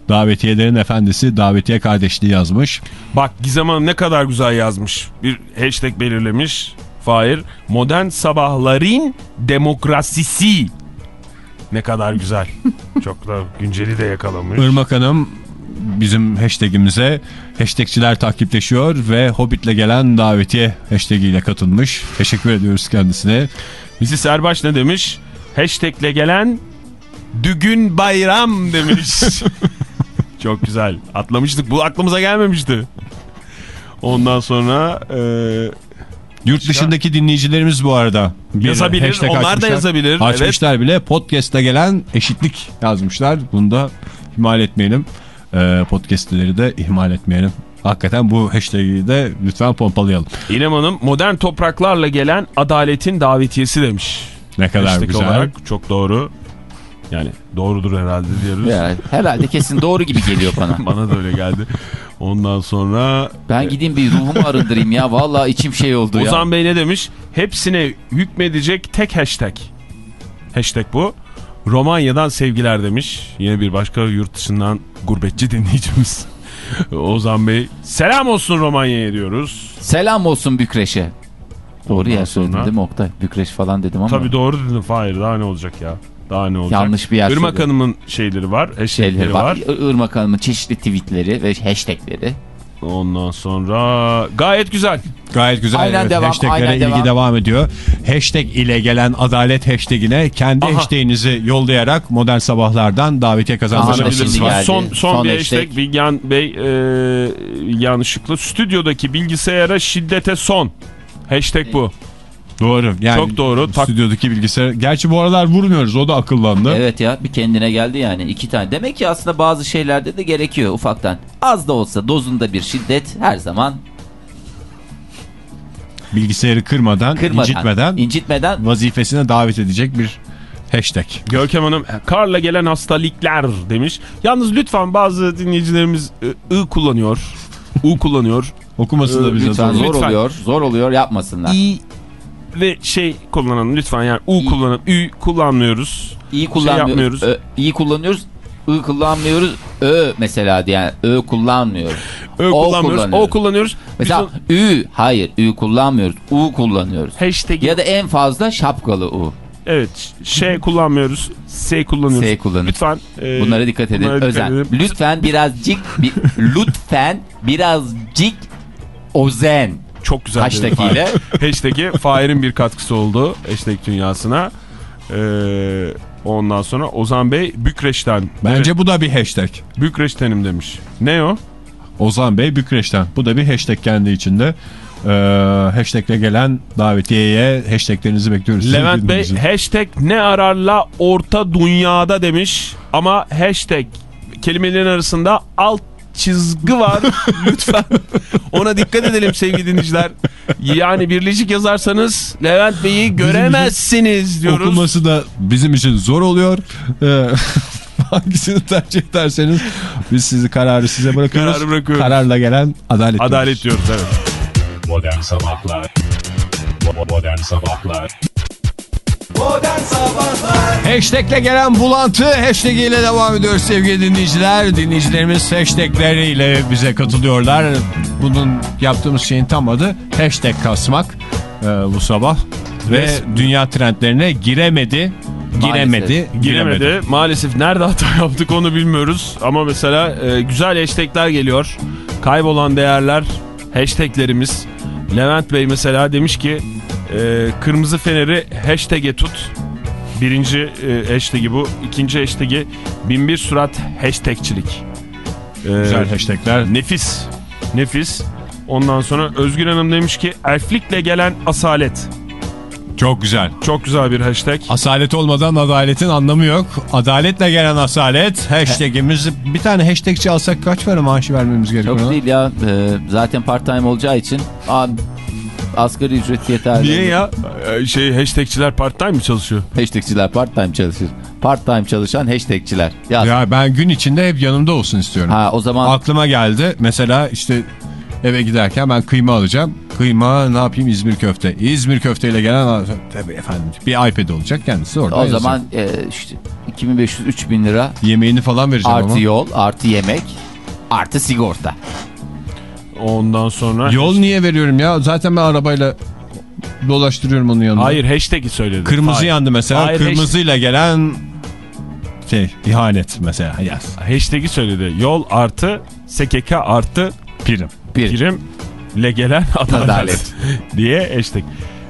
Davetiyelerin efendisi davetiye kardeşliği yazmış. Bak Gizem Hanım ne kadar güzel yazmış. Bir hashtag belirlemiş. Fahir. Modern sabahların demokrasisi. Ne kadar güzel. Çok da günceli de yakalamış. Irmak Hanım bizim hashtagimize hashtagçiler takipleşiyor ve Hobbit'le gelen davetiye hashtag ile katılmış. Teşekkür ediyoruz kendisine. Bizi Serbaş ne demiş? Hashtagle gelen dügün bayram demiş. Çok güzel. Atlamıştık. Bu aklımıza gelmemişti. Ondan sonra e, Yurt dışındaki dinleyicilerimiz bu arada. bir Yazabilir, onlar da açmışlar. yazabilir, Açmışlar bile podcast'ta gelen eşitlik yazmışlar. Bunu da ihmal etmeyelim. Ee, podcast'leri de ihmal etmeyelim. Hakikaten bu hashtag'i de lütfen pompalayalım. İrem Hanım modern topraklarla gelen adaletin davetiyesi demiş. Ne kadar Hashtag güzel. olarak çok doğru. Yani doğrudur herhalde diyoruz. Yani herhalde kesin doğru gibi geliyor bana. Bana da öyle geldi. Ondan sonra Ben gideyim bir ruhumu arındırayım ya. Vallahi içim şey oldu ya. Ozan Bey ne demiş? Hepsine hükmedecek tek hashtag. Hashtag bu. Romanya'dan sevgiler demiş. Yine bir başka yurt dışından gurbetçi dinleyicimiz. Ozan Bey selam olsun Romanya'ya diyoruz. Selam olsun Bükreş'e. Doğru Ondan yer söyledin sonra- değil mi Oktay? Bükreş falan dedim ama. Tabii doğru dedin Fahir daha ne olacak ya? Daha ne olacak? Yanlış bir yer Irmak. Hanım'ın şeyleri var. Hashtagleri Şeyleri var. var. Ir- Irmak Hanım'ın çeşitli tweetleri ve hashtagleri. Ondan sonra gayet güzel. Gayet güzel. Aynen evet, devam, Hashtaglere aynen ilgi devam. devam. ediyor. Hashtag ile gelen adalet hashtagine kendi Aha. hashtaginizi yollayarak modern sabahlardan davetiye kazanabilirsiniz. Son, son, Son bir hashtag. hashtag Bilgehan Bey e, yanlışlıkla stüdyodaki bilgisayara şiddete son. Hashtag bu. Doğru. Yani Çok doğru. Tak- Stüdyodaki bilgisayar. Gerçi bu aralar vurmuyoruz. O da akıllandı. Evet ya bir kendine geldi yani iki tane. Demek ki aslında bazı şeylerde de gerekiyor ufaktan. Az da olsa dozunda bir şiddet her zaman bilgisayarı kırmadan, Kırmadan, incitmeden incitmeden vazifesine davet edecek bir hashtag. Görkem Hanım karla gelen hastalıklar demiş. Yalnız lütfen bazı dinleyicilerimiz e, I kullanıyor. U kullanıyor. Okuması da Ee, bize lütfen zor. zor Lütfen. oluyor. Zor oluyor yapmasınlar. I ve şey kullanalım lütfen yani U kullanıp Ü kullanmıyoruz. İyi kullanmıyoruz. Ö, iyi kullanıyoruz. I kullanmıyoruz. Ö mesela yani Ö kullanmıyoruz. Ö O kullanmıyoruz. kullanıyoruz. O kullanıyoruz. Mesela Ü hayır Ü kullanmıyoruz. U kullanıyoruz. hashtag Ya da en fazla şapkalı U. evet şey kullanmıyoruz. S kullanıyoruz. S kullanın. Lütfen. e, Bunlara dikkat edin. bunlara dikkat Özen. edelim. Lütfen birazcık bir, lütfen birazcık ozen Çok güzel. hashtag ile. Hashtag'i Fahir'in bir katkısı oldu. Hashtag dünyasına. Ee, ondan sonra Ozan Bey Bükreş'ten. Bence bu da bir hashtag. Bükreş'tenim demiş. Ne o? Ozan Bey Bükreş'ten. Bu da bir hashtag kendi içinde. Ee, hashtagle gelen davetiyeye hashtaglerinizi bekliyoruz. Levent Bey hashtag ne ararla orta dünyada demiş. Ama hashtag kelimelerin arasında alt çizgi var. Lütfen ona dikkat edelim sevgili dinleyiciler. Yani birleşik yazarsanız Levent Bey'i göremezsiniz diyoruz. Okuması da bizim için zor oluyor. Ee, hangisini tercih ederseniz biz sizi kararı size bırakıyoruz. Kararı bırakıyoruz. Kararla gelen adalet. Adalet diyoruz evet. Modern Sabahlar Modern Sabahlar Modern Sabahlar Hashtagle gelen bulantı hashtag ile devam ediyoruz sevgili dinleyiciler. Dinleyicilerimiz hashtagleriyle bize katılıyorlar. Bunun yaptığımız şeyin tam adı hashtag kasmak ee, bu sabah. Ve dünya trendlerine giremedi. Giremedi. Giremedi. Maalesef nerede hata yaptık onu bilmiyoruz. Ama mesela e, güzel hashtagler geliyor. Kaybolan değerler hashtaglerimiz. Levent Bey mesela demiş ki e, kırmızı feneri hashtag'e tut. Birinci e, hashtag'i bu. İkinci hashtag'i binbir surat hashtagçilik. E, Güzel hashtagler. Nefis. Nefis. Ondan sonra Özgür Hanım demiş ki elflikle gelen asalet. Çok güzel. Çok güzel bir hashtag. Asalet olmadan adaletin anlamı yok. Adaletle gelen asalet. Hashtagimiz bir tane hashtagçi alsak kaç para maaşı vermemiz gerekiyor? Çok ona? değil ya. Ee, zaten part time olacağı için abi, asgari ücret yeterli. Niye ya? Ee, Şey hashtagçiler part time mi çalışıyor? Hashtagçiler part time çalışır. Part time çalışan hashtagçiler. Yaz. Ya ben gün içinde hep yanımda olsun istiyorum. Ha o zaman Aklıma geldi. Mesela işte eve giderken ben kıyma alacağım. Kıyma ne yapayım İzmir köfte. İzmir köfteyle gelen tabii efendim bir iPad olacak kendisi orada. o yazıyor. zaman e, işte 2500-3000 lira yemeğini falan vereceğim artı ama. yol, artı yemek, artı sigorta. Ondan sonra... Yol niye veriyorum ya? Zaten ben arabayla dolaştırıyorum onun yanında. Hayır hashtag'i söyledi. Kırmızı Hayır. yandı mesela. Hayır, Kırmızıyla gelen şey ihanet mesela yaz. Hashtag'i söyledi. Yol artı SKK artı Prim. Bir. primle gelen adalet, Adalet. diye hashtag.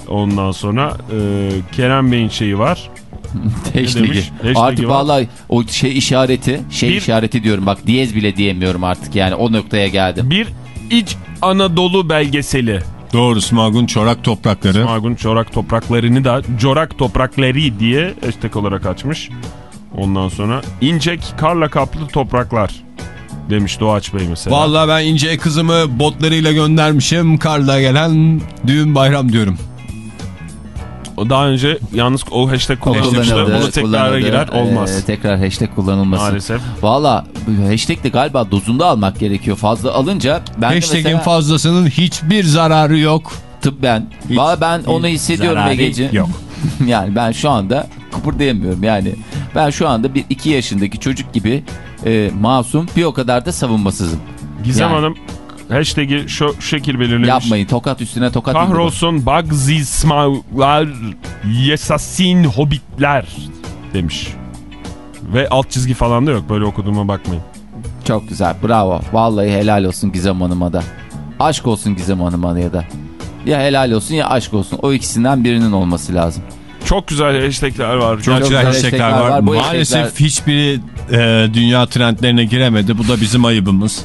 Ondan sonra e, Kerem Bey'in şeyi var. Hashtag'i. Artık var. vallahi o şey işareti, şey Bir- işareti diyorum bak diyez bile diyemiyorum artık yani o noktaya geldim. Bir İç Anadolu belgeseli. Doğru Smagun çorak toprakları. Magun çorak topraklarını da corak toprakları diye hashtag olarak açmış. Ondan sonra incek karla kaplı topraklar demiş Doğaç Bey mesela. Vallahi ben ince kızımı botlarıyla göndermişim. Karla gelen düğün bayram diyorum. O daha önce yalnız o hashtag kullanılmıştı. Kullanıldı, Bunu tekrara girer olmaz. Ee, tekrar hashtag kullanılması. Maalesef. Valla hashtag de galiba dozunda almak gerekiyor. Fazla alınca ben Hashtag'in mesela fazlasının hiçbir zararı yok. tıbben. Valla ben onu hissediyorum Ege'ci. yok. yani ben şu anda kıpırdayamıyorum yani. Ben şu anda bir iki yaşındaki çocuk gibi e, masum bir o kadar da savunmasızım. Gizem Yani. Hanım hashtag'i şu, şu şekil belirlemiş. Yapmayın tokat üstüne tokat. Kahrolsun bagzismalar yesasin hobbitler demiş. Ve alt çizgi falan da yok. Böyle okuduğuma bakmayın. Çok güzel bravo. Vallahi helal olsun Gizem Hanım'a da. Aşk olsun Gizem Hanım'a ya da. Ya helal olsun ya aşk olsun. O ikisinden birinin olması lazım. Çok güzel hashtagler var. Çok, Çok güzel güzel hashtagler hashtagler var. var. Bu Maalesef hashtagler- hiçbiri e, dünya trendlerine giremedi. Bu da bizim ayıbımız.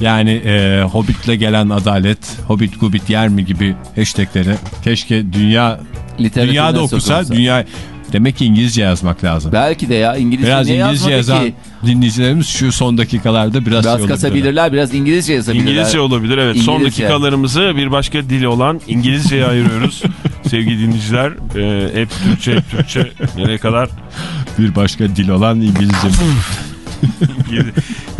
Yani e, Hobbit'le gelen adalet, Hobbit Gubit yer mi gibi hashtagleri keşke dünya Literatürüne dünyada okusa, sokulsa. dünya Demek ki İngilizce yazmak lazım. Belki de ya İngilizce Biraz niye İngilizce yazan ki? dinleyicilerimiz şu son dakikalarda biraz, Biraz şey kasabilirler, biraz İngilizce yazabilirler. İngilizce olabilir evet. Son İngilizce. dakikalarımızı bir başka dili olan İngilizceye ayırıyoruz. Sevgili dinleyiciler e, hep Türkçe hep Türkçe nereye kadar Bir başka dil olan İngilizce.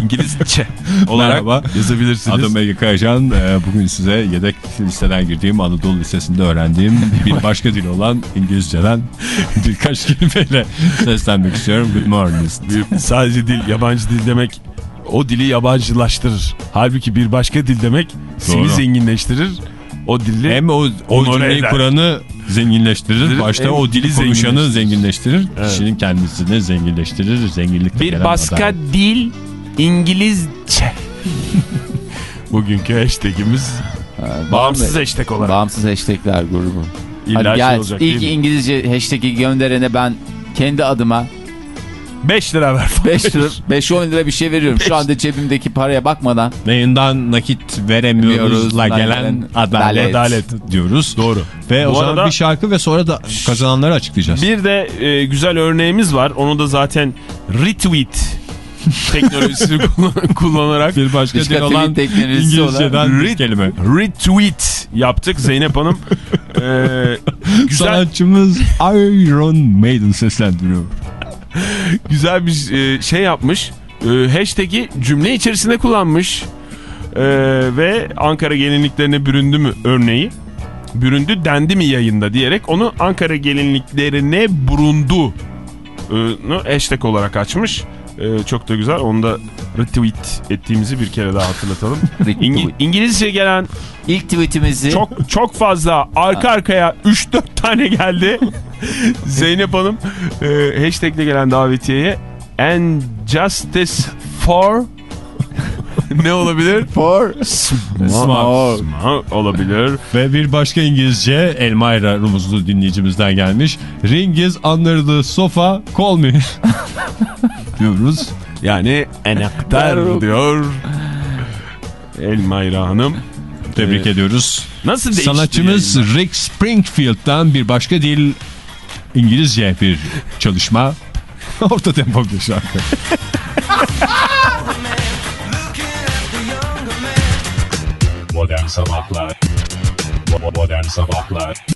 İngiliz, İngilizce olarak Merhaba. yazabilirsiniz. Adım Ege Kayacan. Ee, Bugün size yedek listeden girdiğim Anadolu Lisesi'nde öğrendiğim bir başka dil olan İngilizceden birkaç kelimeyle seslenmek istiyorum. Good morning. Sadece dil yabancı dil demek o dili yabancılaştırır. Halbuki bir başka dil demek seni Doğru. zenginleştirir. O dili Hem o, o cümleyi kuranı zenginleştirir. Başta o dili konuşanı zenginleştirir. Evet. Kişinin kendisini zenginleştirir. Zenginlik bir başka dil İngilizce. Bugünkü hashtagimiz Ha, bağımsız hashtag olarak. Bağımsız hashtagler grubu. İlla Hadi şey gel olacak ilk? İngilizce hashtag'i gönderene ben kendi adıma 5 lira ver. 5 lira 5-10 lira bir şey veriyorum. Şu anda cebimdeki paraya bakmadan Neyinden nakit veremiyoruz Veremiyoruz, la la gelen gelen adalet, adalet. diyoruz. Doğru. Ve Bu o zaman arada- bir şarkı ve sonra da kazananları açıklayacağız. Bir de e, güzel örneğimiz var. Onu da zaten retweet teknolojisini kullan- kullanarak bir başka dil olan teknolojisi İngilizceden bir Ret- kelime. retweet yaptık Zeynep Hanım. E, güzel Sanatçımız Iron Maiden seslendiriyor. güzel bir e, şey yapmış. E, hashtag'i cümle içerisinde kullanmış. E, ve Ankara gelinliklerine büründü mü örneği. Büründü dendi mi yayında diyerek onu Ankara gelinliklerine burundu e, hashtag olarak açmış. E, çok da güzel. Onu da retweet ettiğimizi bir kere daha hatırlatalım. İngi- İngilizce gelen ilk tweetimizi çok çok fazla arka arkaya 3-4 tane geldi. Zeynep Hanım e, hashtagle gelen davetiyeye and justice for ne olabilir? for Smart. Smart olabilir. Ve bir başka İngilizce Elmayra Rumuzlu dinleyicimizden gelmiş. Ring is under the sofa call me. Diyoruz. Yani enaktar diyor Elmayra Hanım. Tebrik Ee, ediyoruz. Nasıl değişti Sanatçımız yayında? Rick Springfield'dan bir başka dil İngilizce bir çalışma. Orta tempo bir şarkı. Modern Sabahlar Modern Sabahlar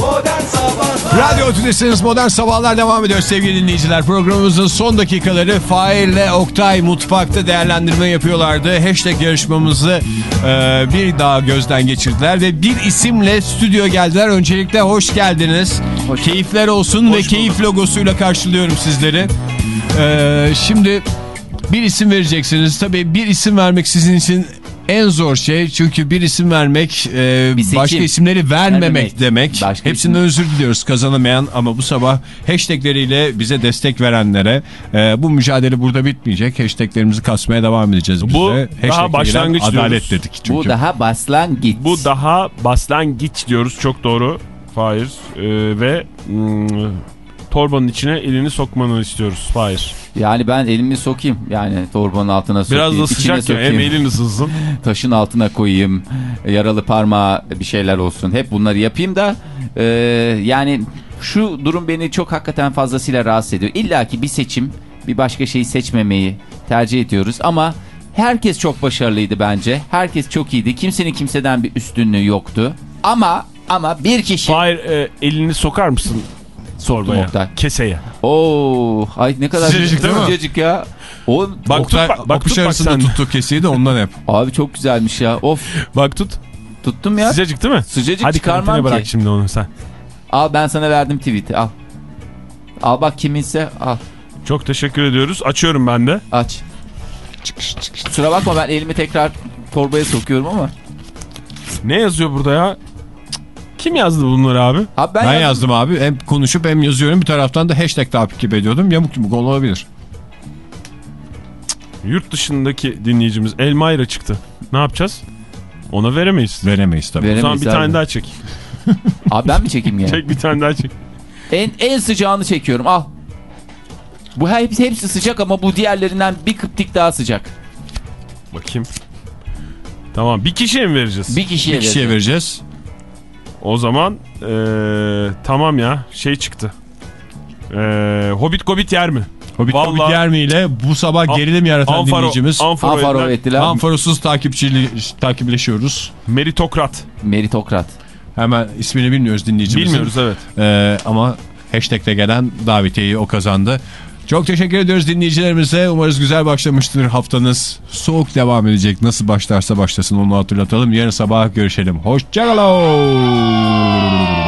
Modern Sabahlar Radyo Tülesi'niz Modern Sabahlar devam ediyor sevgili dinleyiciler. Programımızın son dakikaları Fahir ile Oktay mutfakta değerlendirme yapıyorlardı. Hashtag yarışmamızı e, bir daha gözden geçirdiler ve bir isimle stüdyo geldiler. Öncelikle hoş geldiniz. Keyifler olsun ve keyif logosuyla karşılıyorum sizleri. E, şimdi bir isim vereceksiniz. Tabii bir isim vermek sizin için en zor şey. Çünkü bir isim vermek e, Bir başka isimleri vermemek Vermemek. demek. Başka Hepsinden özür diliyoruz kazanamayan ama bu sabah hashtagleriyle bize destek verenlere e, bu mücadele burada bitmeyecek. Hashtaglerimizi kasmaya devam edeceğiz biz Bu de. daha başlangıç adalet diyoruz. dedik çünkü. bu daha baslan git. Bu daha baslangiç diyoruz. Çok doğru. Fahir. Ee, ve mm, torbanın içine elini sokmanı istiyoruz. Fahir. Yani ben elimi sokayım. Yani torbanın altına sokayım. Biraz da sıcak ya. Hem elin ısınsın. Taşın altına koyayım. Yaralı parmağa bir şeyler olsun. Hep bunları yapayım da e, yani şu durum beni çok hakikaten fazlasıyla rahatsız ediyor. İlla ki bir seçim bir başka şeyi seçmemeyi tercih ediyoruz ama herkes çok başarılıydı bence. Herkes çok iyiydi. Kimsenin kimseden bir üstünlüğü yoktu. Ama ama bir kişi Fahir e, elini sokar mısın sorbaya? Oktay. Keseye. Oo, ay ne kadar Sıcacık değil mi? sıcacık ya. O Bak Oktay, tut bak, bak tut bak arasında sen. tuttuğu kesiyi de ondan hep. abi çok güzelmiş ya. Of Bak tut. tuttum ya. Sıcacık değil mi? Sıcacık Hadi çıkarmam kantine bırak ki. şimdi onu sen. Al ben sana verdim tweet'i al. Al bak kiminse al Çok teşekkür ediyoruz. Açıyorum ben de. aç. Kusura bakma ben elimi tekrar torbaya sokuyorum ama. Ne yazıyor burada ya? Kim yazdı bunları abi? Abi Ben, ben, yazdım abi. Hem konuşup hem yazıyorum. Bir taraftan da hashtag takip ediyordum. Yamuk yumuk olabilir. Yurt dışındaki dinleyicimiz Elmayra çıktı. Ne yapacağız? Ona veremeyiz. Veremeyiz tabii. O zaman Veremeyiz bir abi. tane daha çek. Abi ben mi çekeyim yani? Çek bir tane daha çek. en, en sıcağını çekiyorum al. Bu hepsi, hepsi sıcak ama bu diğerlerinden bir kıptik daha sıcak. Bakayım. Tamam bir kişiye mi vereceğiz? Bir kişiye, Bir kişiye vereceğim. vereceğiz. O zaman eee, tamam ya şey çıktı. Ee, Hobbit Gobit yer mi? Hobbit Vallahi- Hobbit yer mi ile bu sabah gerilim yaratan Anfaro, dinleyicimiz. Anfaro, edilen ettiler. Anfarosuz takipçili, takipleşiyoruz. meritokrat. Meritokrat. Hemen ismini bilmiyoruz dinleyicimizin. Bilmiyoruz evet. Ee, ama hashtag'te gelen davetiyeyi o kazandı. Çok teşekkür ediyoruz dinleyicilerimize. Umarız güzel başlamıştır haftanız. Soğuk devam edecek. Nasıl başlarsa başlasın onu hatırlatalım. Yarın sabah görüşelim. Hoşçakalın.